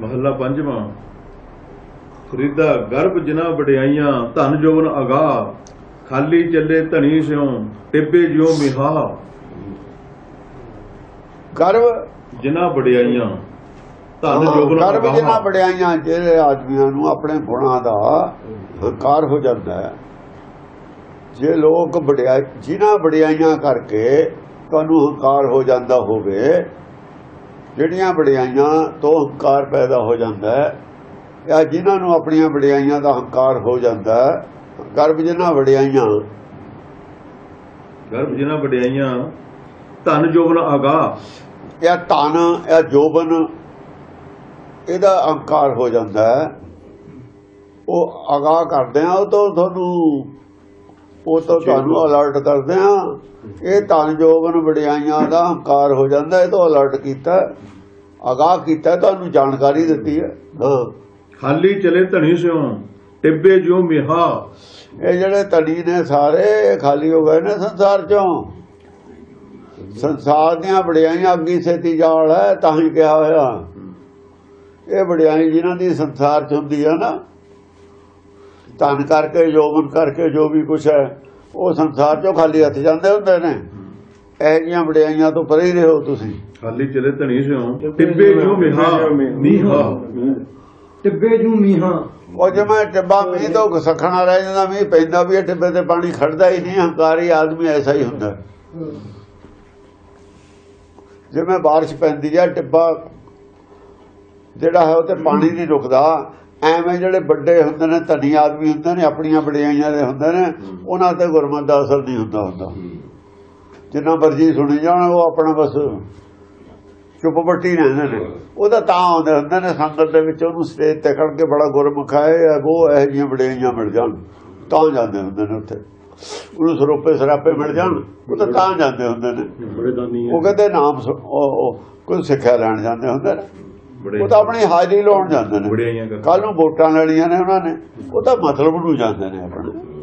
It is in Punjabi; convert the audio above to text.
ਮਹੱਲਾ ਪੰਜਵਾਂ। ਫਰੀਦਾ ਗਰਭ ਜਿਨਾ ਵਡਿਆਈਆਂ ਧਨ ਜੋਬਨ ਅਗਾ ਖਾਲੀ ਚੱਲੇ ਧਣੀ ਸਿਉ ਟਿੱਬੇ ਜਿਉ ਮਿਹਾ ਗਰਵ ਜਿਨਾ ਵਡਿਆਈਆਂ ਧਨ ਜੋਬਨ ਗਰਵ ਜਿਨ੍ਹਾਂ ਅਗਾ ਵਡਿਆਈਆਂ ਜਿਹੜੇ ਆਦਮੀਆਂ ਨੂੰ ਆਪਣੇ ਗੁਣਾਂ ਦਾ ਹੰਕਾਰ ਹੋ ਜਾਂਦਾ ਹੈ। ਜੇ ਲੋਕ ਵਡਿਆਈ ਜਿਨ੍ਹਾਂ ਵਡਿਆਈਆਂ ਕਰਕੇ ਤੁਹਾਨੂੰ ਹੰਕਾਰ ਹੋ ਜਾਂਦਾ ਹੋਵੇ ਜਿਹੜੀਆਂ ਵਡਿਆਈਆਂ ਤੋਂ ਹੰਕਾਰ ਪੈਦਾ ਹੋ ਜਾਂਦਾ ਹੈ ਜਾਂ ਜਿਨ੍ਹਾਂ ਨੂੰ ਆਪਣੀਆਂ ਵਡਿਆਈਆਂ ਦਾ ਹੰਕਾਰ ਹੋ ਜਾਂਦਾ ਹੈ ਗਰਭ ਜਿਨ੍ਹਾਂ ਵਡਿਆਈਆਂ। ਗਰਭ ਜਿਨਾ ਵਡਿਆਈਆਂ ਧਨ ਜੋਬਨ ਅਗਾ ਇਹ ਧਨ ਇਹ ਜੋਬਨ ਇਹਦਾ ਅਹੰਕਾਰ ਹੋ ਜਾਂਦਾ ਹੈ। ਉਹ ਅਗਾਹ ਕਰਦੇ ਆ ਉਹ ਤੋਂ ਤੁਹਾਨੂੰ ਉਹ ਤੋਂ ਤੁਹਾਨੂੰ ਅਲਰਟ ਕਰਦੇ ਆ ਇਹ ਧਨ ਜੋਬਨ ਵਡਿਆਈਆਂ ਦਾ ਅਹੰਕਾਰ ਹੋ ਜਾਂਦਾ ਇਹ ਤੋਂ ਅਲਰਟ ਕੀਤਾ ਅਗਾਹ ਕੀਤਾ ਤੁਹਾਨੂੰ ਜਾਣਕਾਰੀ ਦਿੱਤੀ ਹੈ। ਖਾਲੀ ਚਲੇ ਧਣੀ ਸਿਉ ਟਿੱਬੇ ਜਿਉ ਮਿਹਾ। ਇਹ ਜਿਹੜੇ ਤੜੀ ਨੇ ਸਾਰੇ ਖਾਲੀ ਹੋ ਗਏ ਨੇ ਸੰਸਾਰ ਚੋਂ। ਸੰਸਾਰ ਦੀਆਂ ਵਡਿਆਈਆਂ ਅੱਗੀ ਸੇਤੀ ਜਾਲ ਹੈ ਤਾਂ ਹੀ ਕਿਹਾ ਹੋਇਆ। ਇਹ ਵਡਿਆਈ ਜਿਨ੍ਹਾਂ ਦੀ ਸੰਸਾਰ ਚ ਹੁੰਦੀ ਹੈ ਨਾ ਧਨ ਕਰਕੇ ਜੋਬਨ ਕਰਕੇ ਜੋ ਵੀ ਕੁਛ ਹੈ ਉਹ ਸੰਸਾਰ ਚੋਂ ਖਾਲੀ ਹੱਥ ਜਾਂਦੇ ਹੁੰਦੇ ਨੇ। ਇਹ ਜੀਆਂ ਵਡਿਆਈਆਂ ਤੋਂ ਪਰੇ ਹੀ ਰਹੋ ਤੁਸੀਂ। ਖਾਲੀ ਚਲੇ ਧਣੀ ਸਿਉ ਟਿੱਬੇ ਜਿਉ ਮਿਹਾ। ਮੀਹਾ। ਟਿੱਬੇ ਜੂ ਮੀਹਾਂ। ਉਹ ਜਿਵੇਂ ਟਿੱਬਾ ਮੀਂਹ ਤੋਂ ਸਖਣਾ ਰਹਿ ਜਾਂਦਾ ਮੀਂਹ ਪੈਂਦਾ ਵੀ ਇਹ ਟਿੱਬੇ ਤੇ ਪਾਣੀ ਖੜਦਾ ਹੀ ਨਹੀਂ ਹੰਕਾਰੀ ਆਦਮੀ ਐਸਾ ਹੀ ਹੁੰਦਾ। ਜਿਵੇਂ ਬਾਰਿਸ਼ ਪੈਂਦੀ ਹੈ ਟਿੱਬਾ ਜਿਹੜਾ ਹੈ ਉਹ ਤੇ ਪਾਣੀ ਨਹੀਂ ਰੁਕਦਾ। ਐਵੇਂ ਜਿਹੜੇ ਵੱਡੇ ਹੁੰਦੇ ਨੇ ਧਨੀ ਆਦਮੀ ਹੁੰਦੇ ਨੇ ਆਪਣੀਆਂ ਵਡਿਆਈਆਂ ਦੇ ਹੁੰਦੇ ਨੇ ਉਹਨਾਂ ਤੇ ਗੁਰਮਤ ਦਾ ਅਸਰ ਨਹੀਂ ਹੁੰਦਾ ਹੁੰਦਾ। ਜਿੰਨਾ ਮਰਜ਼ੀ ਸੁਣੀ ਜਾਣ ਉਹ ਆਪਣਾ ਬਸ ਚੁੱਪ ਬੱਟੀ ਰਹਿੰਦੇ ਨੇ। ਉਹਦਾ ਤਾਂ ਆਉਂਦੇ ਹੁੰਦੇ ਨੇ ਸੰਗਤ ਦੇ ਵਿੱਚ ਉਹਨੂੰ ਸਟੇਜ ਤੇ ਖੜ ਕੇ ਬੜਾ ਗੁਰਮੁਖ ਹੈ ਉਹ ਇਹੋ ਜਿਹੀਆਂ ਵਡਿਆਈਆਂ ਮਿਲ ਜਾਣ ਤਾਂ ਜਾਂਦੇ ਹੁੰਦੇ ਨੇ ਉੱਥੇ। ਉਹਨੂੰ ਸਰੋਪੇ ਸਰਾਪੇ ਮਿਲ ਜਾਣ ਉਹ ਤਾਂ ਤਾਂ ਜਾਂਦੇ ਹੁੰਦੇ ਨੇ। ਉਹ ਕਹਿੰਦੇ ਨਾਮ ਕੋਈ ਸਿੱਖਿਆ ਲੈਣ ਜਾਂਦੇ ਹੁੰਦੇ ਨੇ। ਉਹ ਤਾਂ ਆਪਣੀ ਹਾਜ਼ਰੀ ਲਾਉਣ ਜਾਂਦੇ ਨੇ। ਕੱਲ ਨੂੰ ਵੋਟਾਂ ਲੈਣੀਆਂ ਨੇ ਉਹਨਾਂ ਨੇ। ਉਹ ਤਾਂ ਮਤਲਬ ਨੂੰ ਜਾਂਦੇ ਨੇ ਆਪਣੇ।